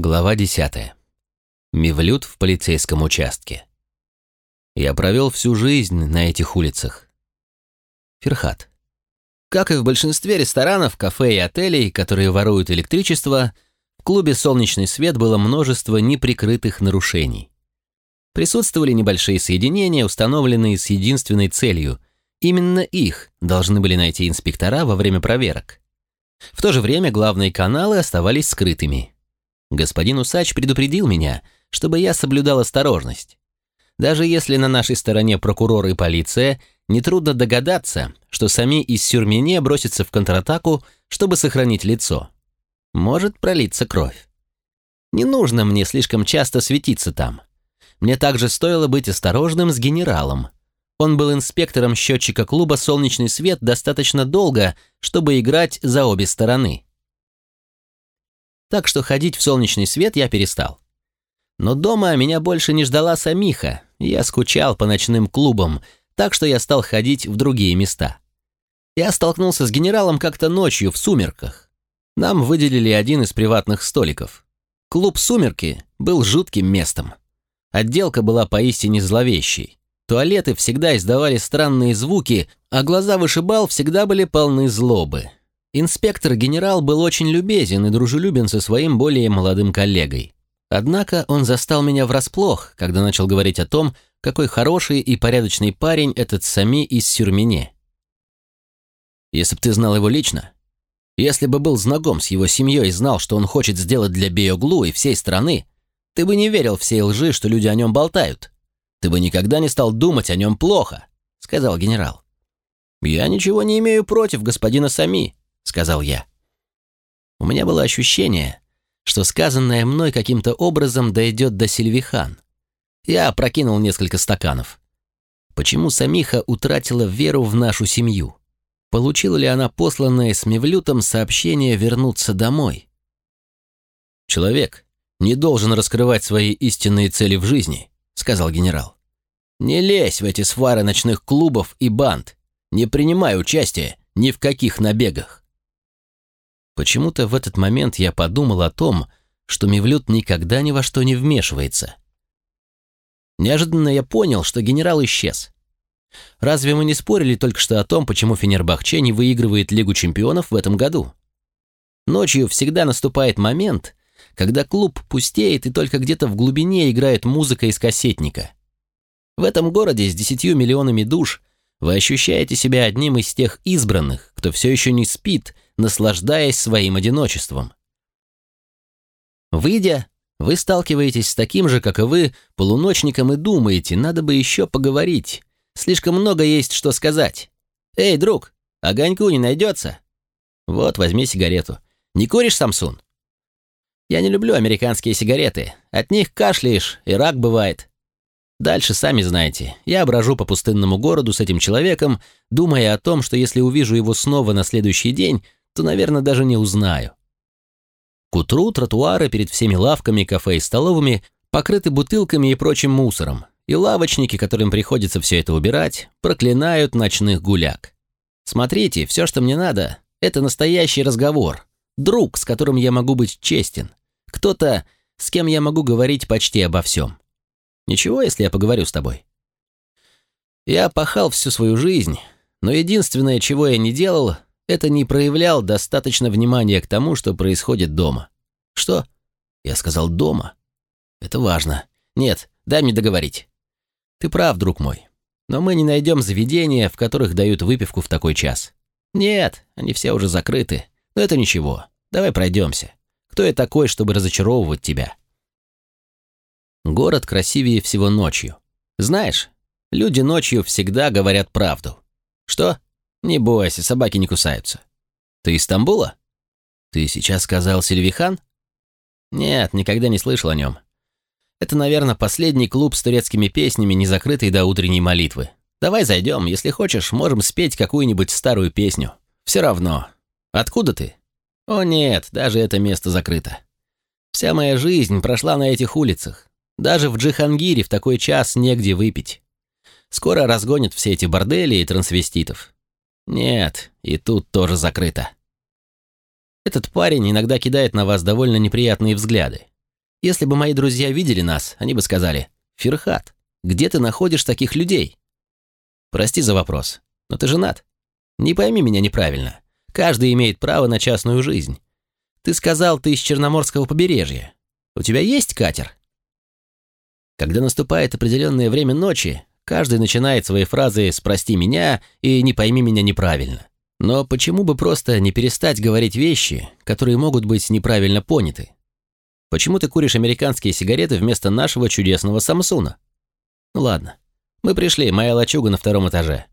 Глава 10. Мивлют в полицейском участке. Я провел всю жизнь на этих улицах. Ферхат. Как и в большинстве ресторанов, кафе и отелей, которые воруют электричество, в клубе «Солнечный свет» было множество неприкрытых нарушений. Присутствовали небольшие соединения, установленные с единственной целью. Именно их должны были найти инспектора во время проверок. В то же время главные каналы оставались скрытыми – Господин Усач предупредил меня, чтобы я соблюдал осторожность. Даже если на нашей стороне прокурор и полиция, нетрудно догадаться, что сами из Сюрмене бросятся в контратаку, чтобы сохранить лицо. Может пролиться кровь. Не нужно мне слишком часто светиться там. Мне также стоило быть осторожным с генералом. Он был инспектором счетчика клуба «Солнечный свет» достаточно долго, чтобы играть за обе стороны так что ходить в солнечный свет я перестал. Но дома меня больше не ждала самиха, я скучал по ночным клубам, так что я стал ходить в другие места. Я столкнулся с генералом как-то ночью в сумерках. Нам выделили один из приватных столиков. Клуб «Сумерки» был жутким местом. Отделка была поистине зловещей. Туалеты всегда издавали странные звуки, а глаза вышибал всегда были полны злобы. Инспектор-генерал был очень любезен и дружелюбен со своим более молодым коллегой. Однако он застал меня врасплох, когда начал говорить о том, какой хороший и порядочный парень этот Сами из Сюрмене. Если б ты знал его лично, если бы был знаком с его семьей и знал, что он хочет сделать для Биоглу и всей страны, ты бы не верил всей лжи, что люди о нем болтают. Ты бы никогда не стал думать о нем плохо, сказал генерал. Я ничего не имею против господина Сами, сказал я. У меня было ощущение, что сказанное мной каким-то образом дойдет до Сильвихан. Я опрокинул несколько стаканов. Почему Самиха утратила веру в нашу семью? Получила ли она посланное с Мевлютом сообщение вернуться домой? «Человек не должен раскрывать свои истинные цели в жизни», — сказал генерал. «Не лезь в эти свары ночных клубов и банд. Не принимай участия ни в каких набегах. Почему-то в этот момент я подумал о том, что Мевлюд никогда ни во что не вмешивается. Неожиданно я понял, что генерал исчез. Разве мы не спорили только что о том, почему Фенербахче не выигрывает Лигу чемпионов в этом году? Ночью всегда наступает момент, когда клуб пустеет и только где-то в глубине играет музыка из кассетника. В этом городе с десятью миллионами душ вы ощущаете себя одним из тех избранных, кто все еще не спит – наслаждаясь своим одиночеством. Выйдя, вы сталкиваетесь с таким же, как и вы, полуночником и думаете, надо бы еще поговорить. Слишком много есть что сказать. «Эй, друг, огоньку не найдется?» «Вот, возьми сигарету. Не куришь, Самсун?» «Я не люблю американские сигареты. От них кашляешь, и рак бывает. Дальше сами знаете. Я брожу по пустынному городу с этим человеком, думая о том, что если увижу его снова на следующий день, то, наверное, даже не узнаю. К утру тротуары перед всеми лавками, кафе и столовыми покрыты бутылками и прочим мусором, и лавочники, которым приходится все это убирать, проклинают ночных гуляк. Смотрите, все, что мне надо, это настоящий разговор, друг, с которым я могу быть честен, кто-то, с кем я могу говорить почти обо всем. Ничего, если я поговорю с тобой? Я пахал всю свою жизнь, но единственное, чего я не делал, это не проявлял достаточно внимания к тому, что происходит дома. Что? Я сказал «дома». Это важно. Нет, дай мне договорить. Ты прав, друг мой. Но мы не найдем заведения, в которых дают выпивку в такой час. Нет, они все уже закрыты. Но это ничего. Давай пройдемся. Кто я такой, чтобы разочаровывать тебя? Город красивее всего ночью. Знаешь, люди ночью всегда говорят правду. Что? Не бойся, собаки не кусаются. Ты из Стамбула? Ты сейчас сказал Сильвихан? Нет, никогда не слышал о нем. Это, наверное, последний клуб с турецкими песнями, не закрытый до утренней молитвы. Давай зайдем, если хочешь, можем спеть какую-нибудь старую песню. Все равно. Откуда ты? О нет, даже это место закрыто. Вся моя жизнь прошла на этих улицах. Даже в Джихангире в такой час негде выпить. Скоро разгонят все эти бордели и трансвеститов. Нет, и тут тоже закрыто. Этот парень иногда кидает на вас довольно неприятные взгляды. Если бы мои друзья видели нас, они бы сказали, «Ферхат, где ты находишь таких людей?» Прости за вопрос, но ты женат. Не пойми меня неправильно. Каждый имеет право на частную жизнь. Ты сказал, ты из Черноморского побережья. У тебя есть катер? Когда наступает определенное время ночи, каждый начинает свои фразы «спрости меня» и «не пойми меня неправильно». Но почему бы просто не перестать говорить вещи, которые могут быть неправильно поняты? Почему ты куришь американские сигареты вместо нашего чудесного Самсуна? Ну ладно, мы пришли, моя лачуга на втором этаже.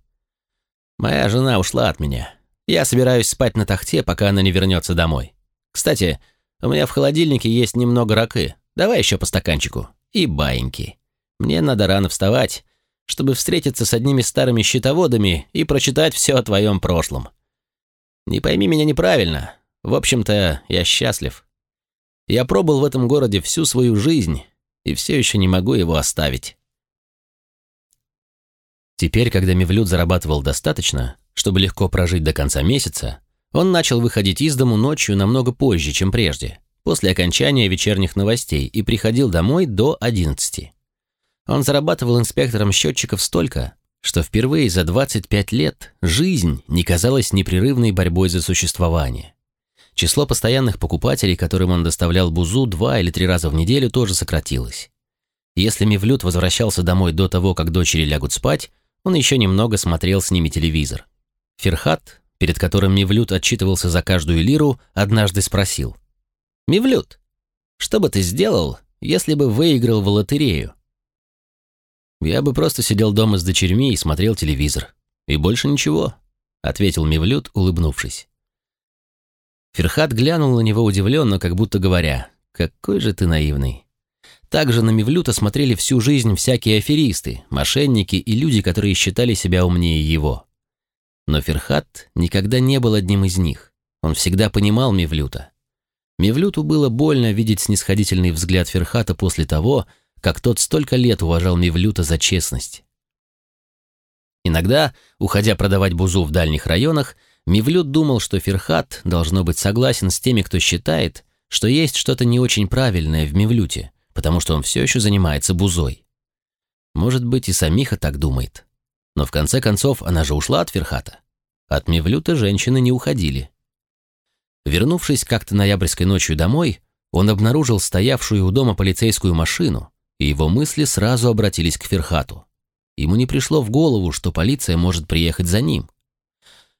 Моя жена ушла от меня. Я собираюсь спать на тахте, пока она не вернется домой. Кстати, у меня в холодильнике есть немного ракы. Давай еще по стаканчику. И баиньки. Мне надо рано вставать, чтобы встретиться с одними старыми счетоводами и прочитать все о твоем прошлом. Не пойми меня неправильно. В общем-то, я счастлив. Я пробыл в этом городе всю свою жизнь и все еще не могу его оставить. Теперь, когда Мевлюд зарабатывал достаточно, чтобы легко прожить до конца месяца, он начал выходить из дому ночью намного позже, чем прежде, после окончания вечерних новостей, и приходил домой до 11. Он зарабатывал инспектором счетчиков столько, что впервые за 25 лет жизнь не казалась непрерывной борьбой за существование. Число постоянных покупателей, которым он доставлял бузу два или три раза в неделю, тоже сократилось. Если Мевлюд возвращался домой до того, как дочери лягут спать, он еще немного смотрел с ними телевизор. Ферхат, перед которым Мивлют отчитывался за каждую лиру, однажды спросил. «Мивлют, что бы ты сделал, если бы выиграл в лотерею?» «Я бы просто сидел дома с дочерьми и смотрел телевизор. И больше ничего», — ответил Мивлют, улыбнувшись. Ферхат глянул на него удивленно, как будто говоря, «Какой же ты наивный». Также на Мевлюта смотрели всю жизнь всякие аферисты, мошенники и люди, которые считали себя умнее его. Но Ферхат никогда не был одним из них. Он всегда понимал Мевлюта. Мевлюту было больно видеть снисходительный взгляд Ферхата после того, как тот столько лет уважал Мевлюта за честность. Иногда, уходя продавать бузу в дальних районах, Мевлют думал, что Ферхат должно быть согласен с теми, кто считает, что есть что-то не очень правильное в Мевлюте, потому что он все еще занимается бузой. Может быть, и Самиха так думает. Но в конце концов она же ушла от Ферхата. От Мевлюта женщины не уходили. Вернувшись как-то ноябрьской ночью домой, он обнаружил стоявшую у дома полицейскую машину, и его мысли сразу обратились к Ферхату. Ему не пришло в голову, что полиция может приехать за ним.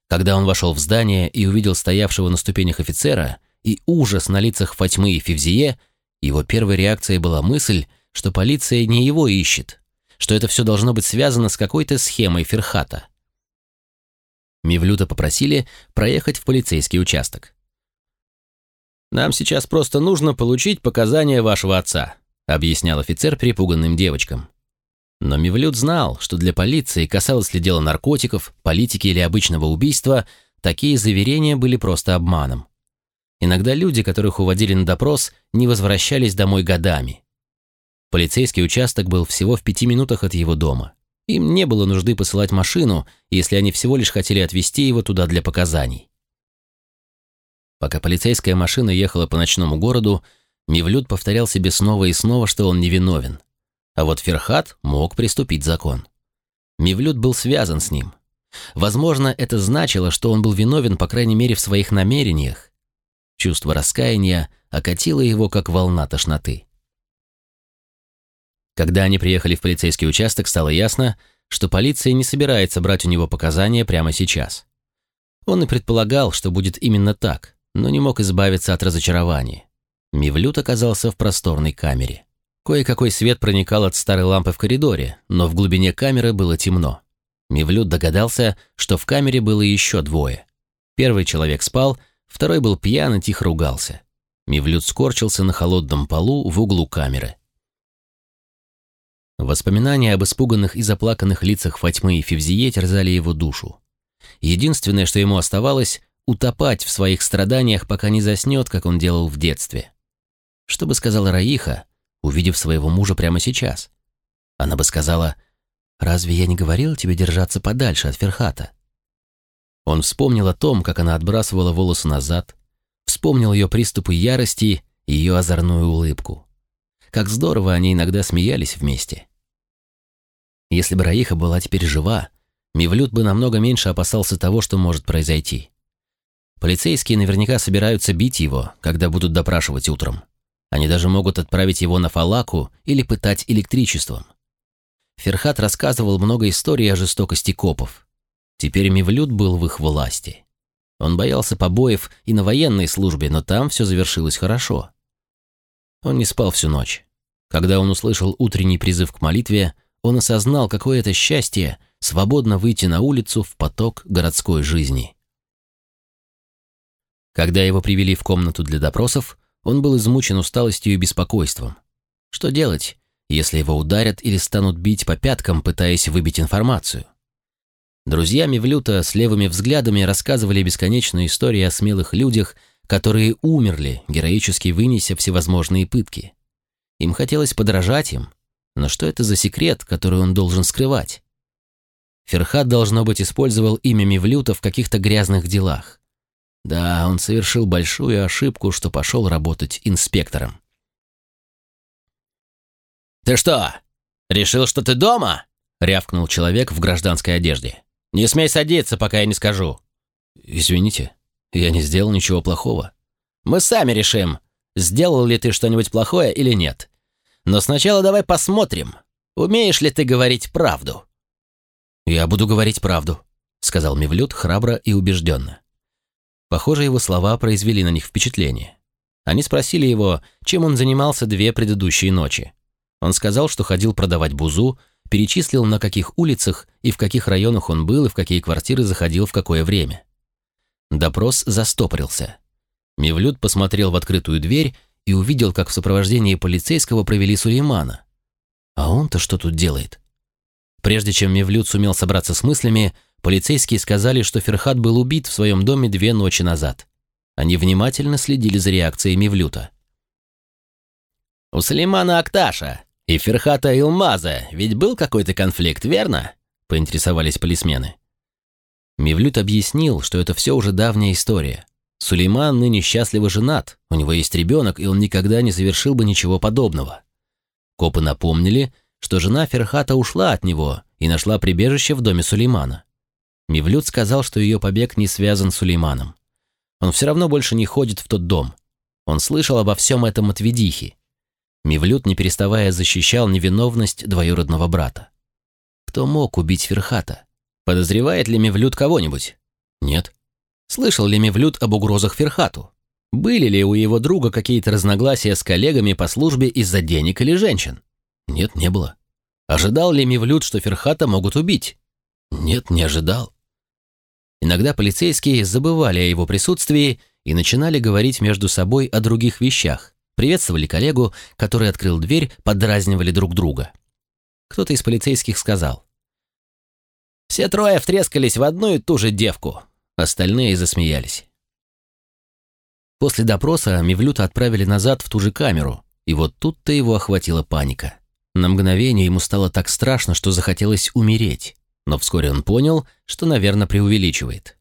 Когда он вошел в здание и увидел стоявшего на ступенях офицера, и ужас на лицах Фатьмы и Февзие, его первой реакцией была мысль, что полиция не его ищет, что это все должно быть связано с какой-то схемой Ферхата. Мивлюта попросили проехать в полицейский участок. «Нам сейчас просто нужно получить показания вашего отца», объяснял офицер перепуганным девочкам. Но Мивлют знал, что для полиции, касалось ли дело наркотиков, политики или обычного убийства, такие заверения были просто обманом. Иногда люди, которых уводили на допрос, не возвращались домой годами. Полицейский участок был всего в пяти минутах от его дома. Им не было нужды посылать машину, если они всего лишь хотели отвезти его туда для показаний. Пока полицейская машина ехала по ночному городу, Мивлют повторял себе снова и снова, что он невиновен. А вот Ферхат мог приступить закон. Мивлют был связан с ним. Возможно, это значило, что он был виновен, по крайней мере, в своих намерениях, Чувство раскаяния окатило его, как волна тошноты. Когда они приехали в полицейский участок, стало ясно, что полиция не собирается брать у него показания прямо сейчас. Он и предполагал, что будет именно так, но не мог избавиться от разочарования. Мивлют оказался в просторной камере. Кое-какой свет проникал от старой лампы в коридоре, но в глубине камеры было темно. Мивлют догадался, что в камере было еще двое. Первый человек спал, Второй был пьян и тихо ругался. Мивлют скорчился на холодном полу в углу камеры. Воспоминания об испуганных и заплаканных лицах Фатьмы и Февзие терзали его душу. Единственное, что ему оставалось, утопать в своих страданиях, пока не заснет, как он делал в детстве. Что бы сказала Раиха, увидев своего мужа прямо сейчас? Она бы сказала, «Разве я не говорил тебе держаться подальше от Ферхата?» Он вспомнил о том, как она отбрасывала волосы назад, вспомнил ее приступы ярости и ее озорную улыбку. как здорово они иногда смеялись вместе. Если бы Раиха была теперь жива, Мивлют бы намного меньше опасался того, что может произойти. Полицейские наверняка собираются бить его, когда будут допрашивать утром. Они даже могут отправить его на фалаку или пытать электричеством. Ферхат рассказывал много историй о жестокости копов. Теперь Мивлют был в их власти. Он боялся побоев и на военной службе, но там все завершилось хорошо. Он не спал всю ночь. Когда он услышал утренний призыв к молитве, он осознал, какое это счастье свободно выйти на улицу в поток городской жизни. Когда его привели в комнату для допросов, он был измучен усталостью и беспокойством. Что делать, если его ударят или станут бить по пяткам, пытаясь выбить информацию? Друзья Мевлюта с левыми взглядами рассказывали бесконечные истории о смелых людях, которые умерли, героически вынеся всевозможные пытки. Им хотелось подражать им, но что это за секрет, который он должен скрывать? Ферхат, должно быть, использовал имя Мевлюта в каких-то грязных делах. Да, он совершил большую ошибку, что пошел работать инспектором. «Ты что, решил, что ты дома?» — рявкнул человек в гражданской одежде. «Не смей садиться, пока я не скажу». «Извините, я не сделал ничего плохого». «Мы сами решим, сделал ли ты что-нибудь плохое или нет. Но сначала давай посмотрим, умеешь ли ты говорить правду». «Я буду говорить правду», — сказал Мевлюд храбро и убежденно. Похоже, его слова произвели на них впечатление. Они спросили его, чем он занимался две предыдущие ночи. Он сказал, что ходил продавать бузу, перечислил, на каких улицах и в каких районах он был и в какие квартиры заходил в какое время. Допрос застопорился. Мевлюд посмотрел в открытую дверь и увидел, как в сопровождении полицейского провели Сулеймана. А он-то что тут делает? Прежде чем Мевлюд сумел собраться с мыслями, полицейские сказали, что Ферхат был убит в своем доме две ночи назад. Они внимательно следили за реакцией Мевлюта. «У Сулеймана Акташа и Ферхата Илмаза ведь был какой-то конфликт, верно?» — поинтересовались полисмены. Мевлют объяснил, что это все уже давняя история. Сулейман ныне счастливо женат, у него есть ребенок, и он никогда не совершил бы ничего подобного. Копы напомнили, что жена Ферхата ушла от него и нашла прибежище в доме Сулеймана. Мевлют сказал, что ее побег не связан с Сулейманом. Он все равно больше не ходит в тот дом. Он слышал обо всем этом от Ведихи. Мивлют, не переставая, защищал невиновность двоюродного брата. Кто мог убить Ферхата? Подозревает ли Мивлют кого-нибудь? Нет. Слышал ли Мивлют об угрозах Ферхату? Были ли у его друга какие-то разногласия с коллегами по службе из-за денег или женщин? Нет, не было. Ожидал ли Мивлют, что Ферхата могут убить? Нет, не ожидал. Иногда полицейские забывали о его присутствии и начинали говорить между собой о других вещах, приветствовали коллегу, который открыл дверь, подразнивали друг друга. Кто-то из полицейских сказал. «Все трое втрескались в одну и ту же девку». Остальные засмеялись. После допроса Мивлюта отправили назад в ту же камеру, и вот тут-то его охватила паника. На мгновение ему стало так страшно, что захотелось умереть, но вскоре он понял, что, наверное, преувеличивает.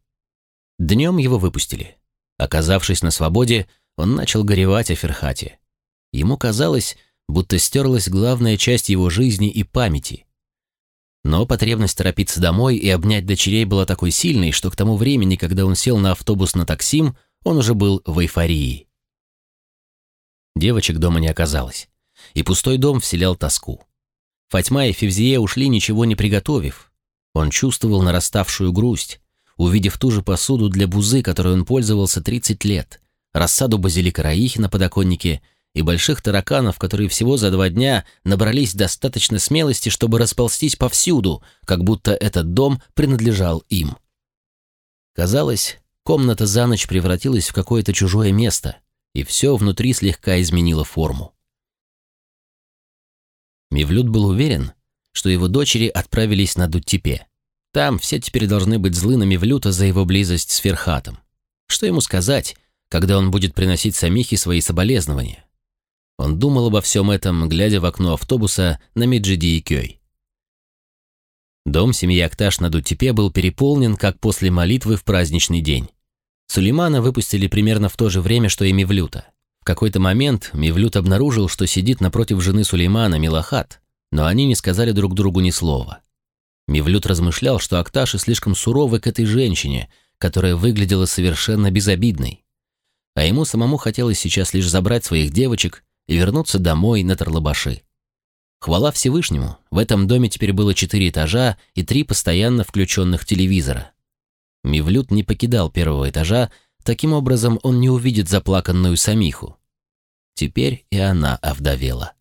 Днем его выпустили. Оказавшись на свободе, он начал горевать о Ферхате. Ему казалось, будто стерлась главная часть его жизни и памяти. Но потребность торопиться домой и обнять дочерей была такой сильной, что к тому времени, когда он сел на автобус на таксим, он уже был в эйфории. Девочек дома не оказалось, и пустой дом вселял тоску. Фатьма и Февзие ушли, ничего не приготовив. Он чувствовал нараставшую грусть, увидев ту же посуду для бузы, которой он пользовался 30 лет, рассаду базилика раихи на подоконнике и больших тараканов, которые всего за два дня набрались достаточно смелости, чтобы расползтись повсюду, как будто этот дом принадлежал им. Казалось, комната за ночь превратилась в какое-то чужое место, и все внутри слегка изменило форму. Мивлют был уверен, что его дочери отправились на Дуттепе. Там все теперь должны быть злы на Мивлюта за его близость с Ферхатом. Что ему сказать, когда он будет приносить Самихе свои соболезнования. Он думал обо всем этом, глядя в окно автобуса на Меджиди и Кёй. Дом семьи Акташ на Дутепе был переполнен, как после молитвы в праздничный день. Сулеймана выпустили примерно в то же время, что и Мевлюта. В какой-то момент Мивлют обнаружил, что сидит напротив жены Сулеймана Милахат, но они не сказали друг другу ни слова. Мивлют размышлял, что Акташи слишком суровы к этой женщине, которая выглядела совершенно безобидной. А ему самому хотелось сейчас лишь забрать своих девочек и вернуться домой на Тарлабаши. Хвала Всевышнему, в этом доме теперь было четыре этажа и три постоянно включенных телевизора. Мивлют не покидал первого этажа, Таким образом, он не увидит заплаканную самиху. Теперь и она овдовела.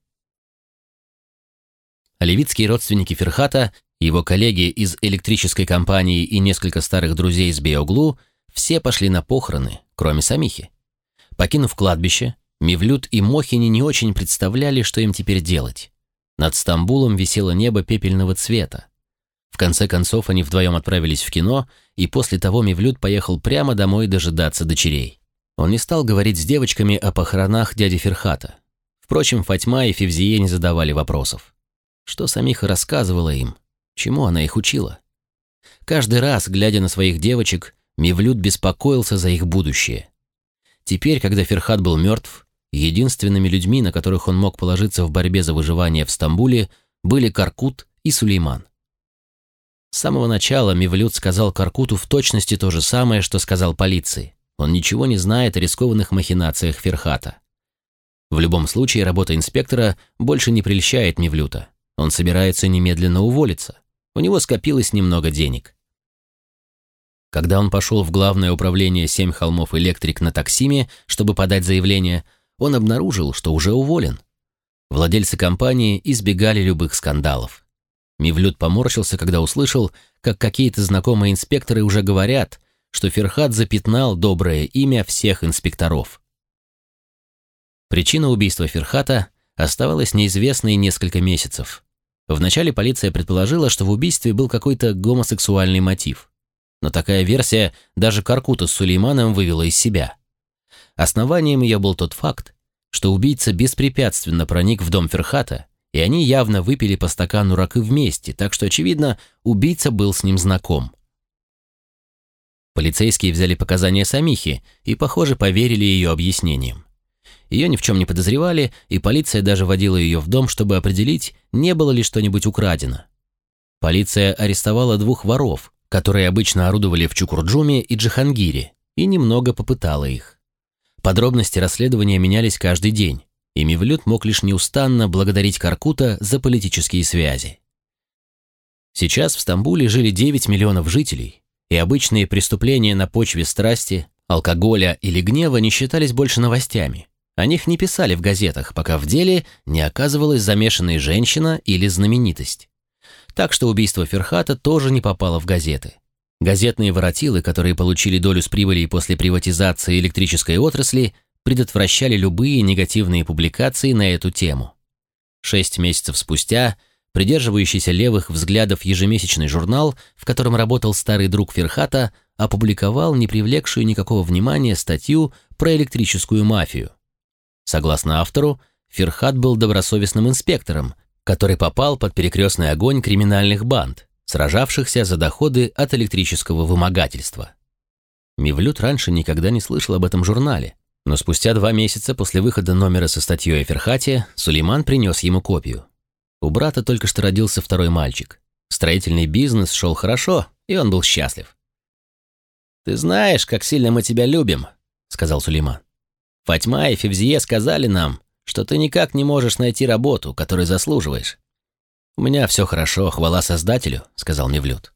Левицкие родственники Ферхата, его коллеги из электрической компании и несколько старых друзей из Биоглу все пошли на похороны, кроме самихи. Покинув кладбище, Мивлют и Мохини не очень представляли, что им теперь делать. Над Стамбулом висело небо пепельного цвета. В конце концов, они вдвоем отправились в кино, и после того Мивлют поехал прямо домой дожидаться дочерей. Он не стал говорить с девочками о похоронах дяди Ферхата. Впрочем, Фатьма и Февзие не задавали вопросов. Что Самиха рассказывала им? Чему она их учила? Каждый раз, глядя на своих девочек, Мивлют беспокоился за их будущее. Теперь, когда Ферхат был мертв, единственными людьми, на которых он мог положиться в борьбе за выживание в Стамбуле, были Каркут и Сулейман. С самого начала Мивлют сказал Каркуту в точности то же самое, что сказал полиции. Он ничего не знает о рискованных махинациях Ферхата. В любом случае, работа инспектора больше не прельщает Мивлюта. Он собирается немедленно уволиться. У него скопилось немного денег. Когда он пошел в главное управление «Семь холмов электрик» на таксиме, чтобы подать заявление, он обнаружил, что уже уволен. Владельцы компании избегали любых скандалов. Мивлют поморщился, когда услышал, как какие-то знакомые инспекторы уже говорят, что Ферхат запятнал доброе имя всех инспекторов. Причина убийства Ферхата оставалась неизвестной несколько месяцев. Вначале полиция предположила, что в убийстве был какой-то гомосексуальный мотив. Но такая версия даже Каркута с Сулейманом вывела из себя. Основанием ее был тот факт, что убийца беспрепятственно проник в дом Ферхата и они явно выпили по стакану ракы вместе, так что, очевидно, убийца был с ним знаком. Полицейские взяли показания Самихи и, похоже, поверили ее объяснениям. Ее ни в чем не подозревали, и полиция даже водила ее в дом, чтобы определить, не было ли что-нибудь украдено. Полиция арестовала двух воров, которые обычно орудовали в Чукурджуме и Джихангире, и немного попытала их. Подробности расследования менялись каждый день, и Мивлют мог лишь неустанно благодарить Каркута за политические связи. Сейчас в Стамбуле жили 9 миллионов жителей, и обычные преступления на почве страсти, алкоголя или гнева не считались больше новостями. О них не писали в газетах, пока в деле не оказывалась замешанная женщина или знаменитость. Так что убийство Ферхата тоже не попало в газеты. Газетные воротилы, которые получили долю с прибыли после приватизации электрической отрасли, предотвращали любые негативные публикации на эту тему. Шесть месяцев спустя придерживающийся левых взглядов ежемесячный журнал, в котором работал старый друг Ферхата, опубликовал не привлекшую никакого внимания статью про электрическую мафию. Согласно автору, Ферхат был добросовестным инспектором, который попал под перекрестный огонь криминальных банд, сражавшихся за доходы от электрического вымогательства. Мивлют раньше никогда не слышал об этом журнале, но спустя два месяца после выхода номера со статьей о Ферхате Сулейман принес ему копию. У брата только что родился второй мальчик. Строительный бизнес шел хорошо, и он был счастлив. «Ты знаешь, как сильно мы тебя любим», — сказал Сулейман. «Фатьма и Февзие сказали нам, что ты никак не можешь найти работу, которую заслуживаешь». «У меня все хорошо, хвала Создателю», — сказал Мевлюд.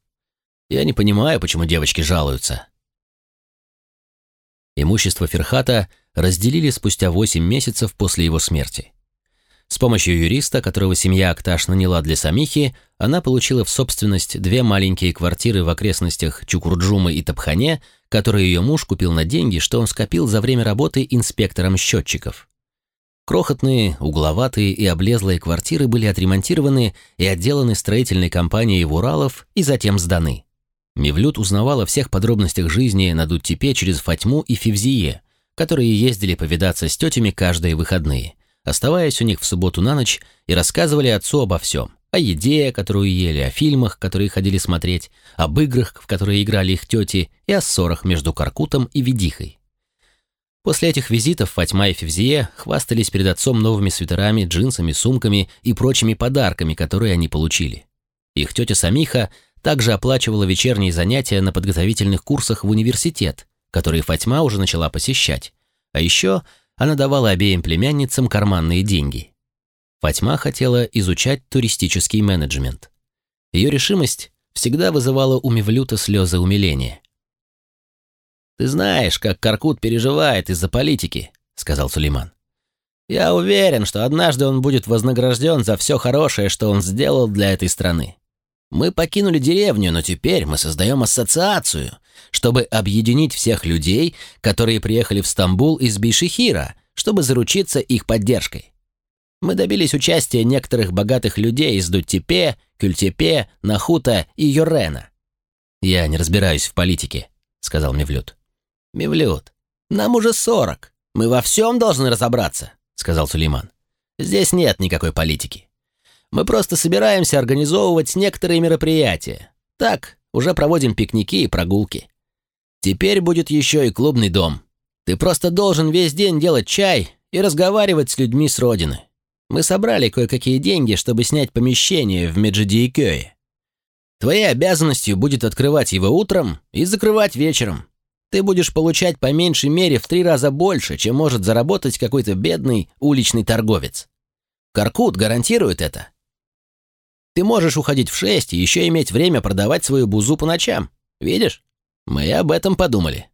«Я не понимаю, почему девочки жалуются. Имущество Ферхата разделили спустя 8 месяцев после его смерти. С помощью юриста, которого семья Акташ наняла для Самихи, она получила в собственность две маленькие квартиры в окрестностях Чукурджумы и Тапхане, которые ее муж купил на деньги, что он скопил за время работы инспектором счетчиков. Крохотные, угловатые и облезлые квартиры были отремонтированы и отделаны строительной компанией в Уралов и затем сданы. Мивлют узнавал о всех подробностях жизни на Дуттепе через Фатьму и Фивзие, которые ездили повидаться с тетями каждые выходные, оставаясь у них в субботу на ночь и рассказывали отцу обо всем. О еде, которую ели, о фильмах, которые ходили смотреть, об играх, в которые играли их тети, и о ссорах между Каркутом и Ведихой. После этих визитов Фатьма и Февзие хвастались перед отцом новыми свитерами, джинсами, сумками и прочими подарками, которые они получили. Их тетя Самиха также оплачивала вечерние занятия на подготовительных курсах в университет, которые Фатьма уже начала посещать. А еще она давала обеим племянницам карманные деньги. Фатьма хотела изучать туристический менеджмент. Ее решимость всегда вызывала у Мевлюта слезы умиления. «Ты знаешь, как Каркут переживает из-за политики», — сказал Сулейман. «Я уверен, что однажды он будет вознагражден за все хорошее, что он сделал для этой страны. Мы покинули деревню, но теперь мы создаем ассоциацию, чтобы объединить всех людей, которые приехали в Стамбул из Бишихира, чтобы заручиться их поддержкой. Мы добились участия некоторых богатых людей из Дуттепе, Кюльтепе, Нахута и Йорена. «Я не разбираюсь в политике», — сказал Мевлюд. «Мевлюд, нам уже сорок. Мы во всем должны разобраться», — сказал Сулейман. «Здесь нет никакой политики. Мы просто собираемся организовывать некоторые мероприятия. Так, уже проводим пикники и прогулки. Теперь будет еще и клубный дом. Ты просто должен весь день делать чай и разговаривать с людьми с родины. Мы собрали кое-какие деньги, чтобы снять помещение в Меджидиекёе. Твоей обязанностью будет открывать его утром и закрывать вечером ты будешь получать по меньшей мере в три раза больше, чем может заработать какой-то бедный уличный торговец. Каркут гарантирует это. Ты можешь уходить в шесть и еще иметь время продавать свою бузу по ночам. Видишь? Мы об этом подумали.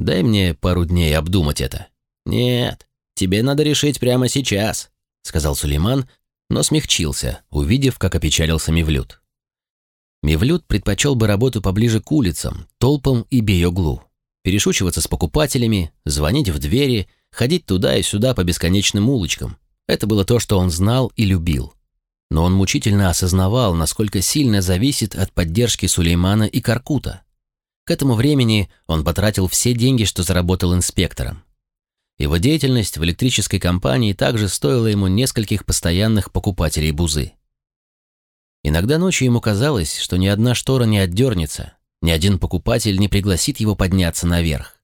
Дай мне пару дней обдумать это. Нет, тебе надо решить прямо сейчас, сказал Сулейман, но смягчился, увидев, как опечалился Мивлют. Мевлюд предпочел бы работу поближе к улицам, толпам и бей-оглу. Перешучиваться с покупателями, звонить в двери, ходить туда и сюда по бесконечным улочкам. Это было то, что он знал и любил. Но он мучительно осознавал, насколько сильно зависит от поддержки Сулеймана и Каркута. К этому времени он потратил все деньги, что заработал инспектором. Его деятельность в электрической компании также стоила ему нескольких постоянных покупателей бузы. Иногда ночью ему казалось, что ни одна штора не отдернется, ни один покупатель не пригласит его подняться наверх.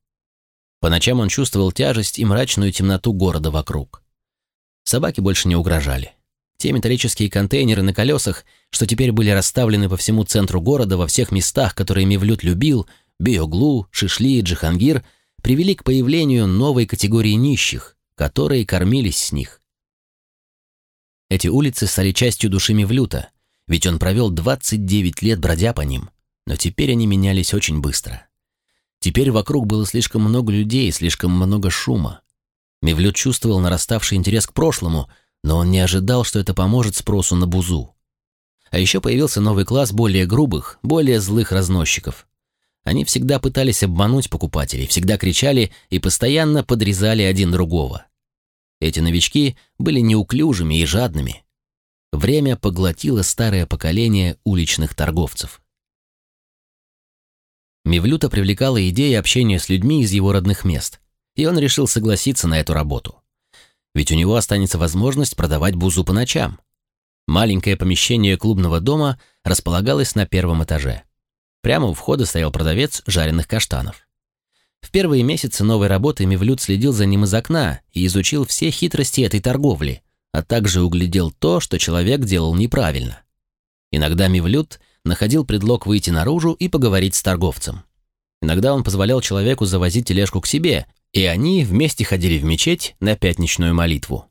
По ночам он чувствовал тяжесть и мрачную темноту города вокруг. Собаки больше не угрожали. Те металлические контейнеры на колесах, что теперь были расставлены по всему центру города во всех местах, которые Мевлюд любил, Биоглу, Шишли и Джихангир, привели к появлению новой категории нищих, которые кормились с них. Эти улицы стали частью души Мевлюта, ведь он провел 29 лет бродя по ним, но теперь они менялись очень быстро. Теперь вокруг было слишком много людей, слишком много шума. Мевлюд чувствовал нараставший интерес к прошлому, но он не ожидал, что это поможет спросу на бузу. А еще появился новый класс более грубых, более злых разносчиков. Они всегда пытались обмануть покупателей, всегда кричали и постоянно подрезали один другого. Эти новички были неуклюжими и жадными. Время поглотило старое поколение уличных торговцев. Мивлюта привлекала идея общения с людьми из его родных мест, и он решил согласиться на эту работу. Ведь у него останется возможность продавать бузу по ночам. Маленькое помещение клубного дома располагалось на первом этаже. Прямо у входа стоял продавец жареных каштанов. В первые месяцы новой работы Мивлют следил за ним из окна и изучил все хитрости этой торговли, а также углядел то, что человек делал неправильно. Иногда Мивлют находил предлог выйти наружу и поговорить с торговцем. Иногда он позволял человеку завозить тележку к себе, и они вместе ходили в мечеть на пятничную молитву.